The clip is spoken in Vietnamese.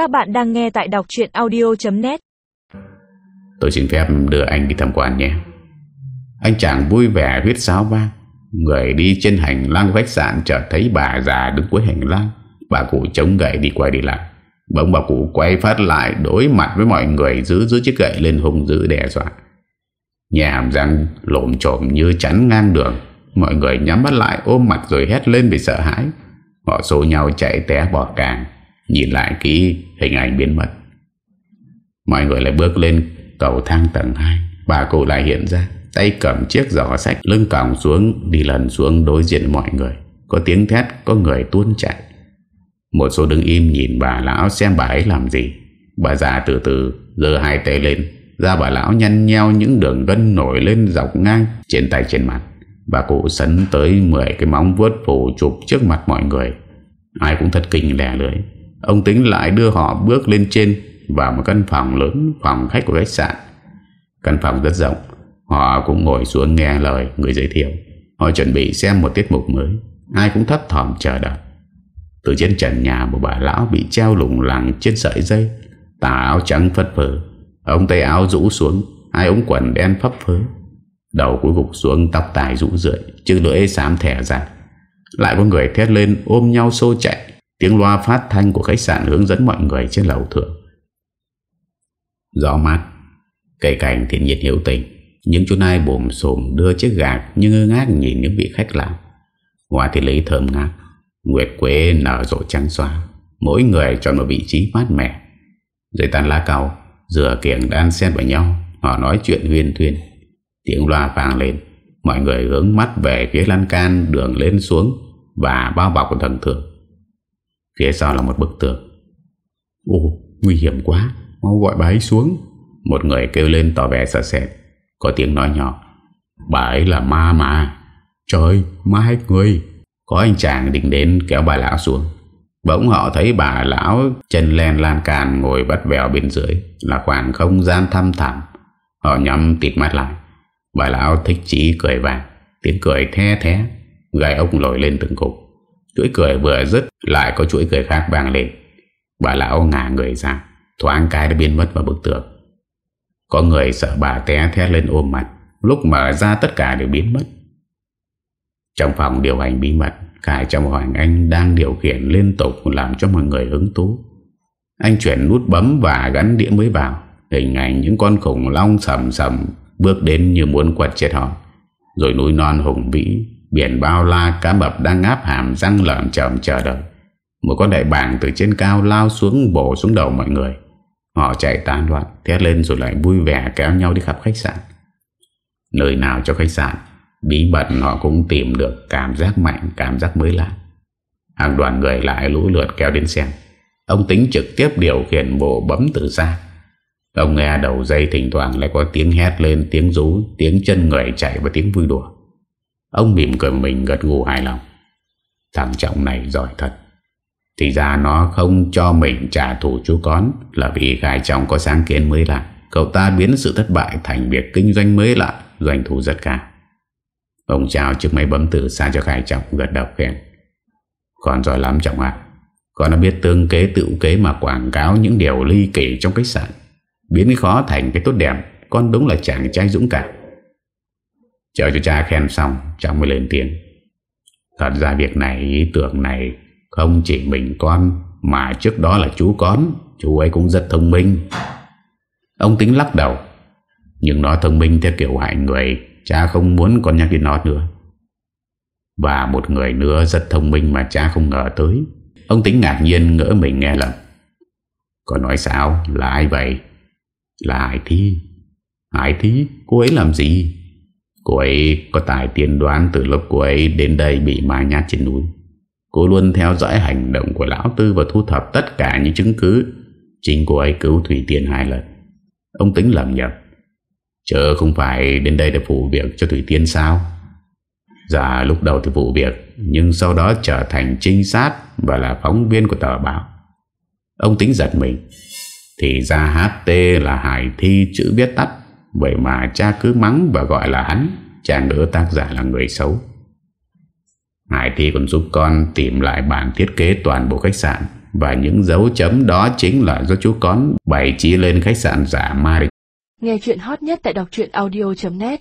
Các bạn đang nghe tại đọc chuyện audio.net Tôi xin phép đưa anh đi tham quan nhé. Anh chàng vui vẻ huyết sáo vang. Người đi trên hành lang khách sạn chợt thấy bà già đứng cuối hành lang. Bà cụ chống gậy đi quay đi lại. Bỗng bà cụ quay phát lại đối mặt với mọi người giữ giữ chiếc gậy lên hung dữ đe dọa. Nhà hàm răng lộm trộm như chắn ngang đường. Mọi người nhắm mắt lại ôm mặt rồi hét lên vì sợ hãi. Họ xô nhau chạy té bỏ càng. Nhìn lại kỹ hình ảnh biến mất. Mọi người lại bước lên cầu thang tầng 2 Bà cụ lại hiện ra, Tay cầm chiếc giỏ sách, lưng còng xuống, Đi lần xuống đối diện mọi người. Có tiếng thét, có người tuôn chạy. Một số đứng im nhìn bà lão xem bà ấy làm gì. Bà già từ từ giơ hai tay lên. Ra bà lão nhăn nheo những đường gân nổi lên dọc ngang trên tay trên mặt. Bà cụ sấn tới 10 cái móng vuốt phủ chụp trước mặt mọi người. Ai cũng thật kinh lẻ lưỡi. Ông tính lại đưa họ bước lên trên Vào một căn phòng lớn, Phòng khách của khách sạn. Căn phòng rất rộng. Họ cũng ngồi xuống nghe lời người giới thiệu. Họ chuẩn bị xem một tiết mục mới. Ai cũng thấp thỏm chờ đợi. Từ trên trần nhà, một bà lão bị treo lủng lẳng trên sợi dây, Tà áo trắng phất phở Ông tay áo rũ xuống, Hai ống quần đen phấp phới. Đầu cuối gục xuống, tóc tài rũ rượi, Chứ lưỡi xám thẻ ra. Lại có người thét lên ôm nhau xô chạy. Tiếng loa phát thanh của khách sạn hướng dẫn mọi người trên lầu thượng. Gió mát, Cây cảnh thiên nhiệt hiểu tình Những chú nai bồm xồm đưa chiếc gạc Như ngơ ngác nhìn những vị khách lạ. Hoa thì lấy thơm ngát, Nguyệt quế nở rộ trắng xóa, Mỗi người chọn một vị trí mát mẻ. Rồi tàn lá cầu Dừa kiểng đan xen vào nhau, Họ nói chuyện huyên thuyên Tiếng loa vàng lên, Mọi người hướng mắt về phía lan can Đường lên xuống Và bao bọc của thần thường Phía sau là một bức tường Ồ nguy hiểm quá, Mau gọi bà ấy xuống. Một người kêu lên tỏ vẻ sợ sệt, Có tiếng nói nhỏ. Bà ấy là ma mà. Trời ma hết người. Có anh chàng định đến kéo bà lão xuống. Bỗng họ thấy bà lão chân len lan càn ngồi bắt vèo bên dưới, Là khoảng không gian thăm thẳm. Họ nhắm tịt mắt lại. Bà lão thích chí cười vàng, Tiếng cười the thế Gai ốc lồi lên từng cục. Chuỗi cười vừa dứt, Lại có chuỗi cười khác vang lên. Bà lão ngả người ra, Thoáng cái đã biến mất vào bức tường. Có người sợ bà té thét lên ôm mặt, Lúc mở ra tất cả đều biến mất. Trong phòng điều hành bí mật Khải trong Hoàng Anh đang điều khiển liên tục Làm cho mọi người hứng thú. Anh chuyển nút bấm và gắn đĩa mới vào, Hình ảnh những con khủng long sầm sầm Bước đến như muốn quật chết họ. Rồi núi non hùng vĩ Biển bao la cá mập đang ngáp hàm răng lợn chậm chờ đợi. Một con đại bàng từ trên cao lao xuống bổ xuống đầu mọi người. Họ chạy tán loạn Thét lên rồi lại vui vẻ kéo nhau đi khắp khách sạn. Nơi nào cho khách sạn Bí mật họ cũng tìm được Cảm giác mạnh, cảm giác mới lạ. Hàng đoàn người lại lũ lượt kéo đến xem. Ông tính trực tiếp điều khiển bộ bấm từ xa. Ông nghe đầu dây thỉnh thoảng lại có tiếng hét lên Tiếng rú, tiếng chân người chạy và tiếng vui đùa. Ông mỉm cười mình gật gù hài lòng. Thằng trọng này giỏi thật. Thì ra nó không cho mình trả thù chú con Là vì Khải Trọng có sáng kiến mới lạ. Cậu ta biến sự thất bại thành việc kinh doanh mới lạ, Doanh thu rất cao. Ông chào chiếc máy bấm từ xa cho Khải Trọng gật đầu khen. Con giỏi lắm, Trọng ạ. Con đã biết tương kế tự kế mà quảng cáo những điều ly kỳ trong khách sạn. Biến khó thành cái tốt đẹp, Con đúng là chàng trai dũng cảm. Chờ cho cha khen xong Cháu mới lên tiếng. Thật ra việc này, ý tưởng này Không chỉ mình con, Mà trước đó là chú con. Chú ấy cũng rất thông minh. Ông tính lắc đầu. Nhưng nó thông minh theo kiểu hại người, Cha không muốn con nhắc đến nó nữa. Và một người nữa rất thông minh Mà cha không ngờ tới. Ông tính ngạc nhiên ngỡ mình nghe lầm. Con nói sao? Là ai vậy? Là Hải Thi. Hải Thi? Cô ấy làm gì? Cô ấy có tài tiên đoán từ lúc cô ấy đến đây bị ma nhát trên núi. Cô luôn theo dõi hành động của Lão Tư và thu thập tất cả những chứng cứ. Chính cô ấy cứu Thủy Tiên hai lần. Ông tính lầm nhập. Chờ không phải đến đây để phụ việc cho Thủy Tiên sao? Dạ lúc đầu thì phụ việc, Nhưng sau đó trở thành trinh sát Và là phóng viên của tờ báo Ông tính giật mình Thì ra HT là Hải Thi chữ viết tắt Vậy mà cha cứ mắng và gọi là hắn Chàng đỡ tác giả là người xấu. Hải Thi còn giúp con tìm lại bản thiết kế toàn bộ khách sạn Và những dấu chấm đó chính là do chú con bày trí lên khách sạn giả ma Nghe chuyện hot nhất tại đọc audio.net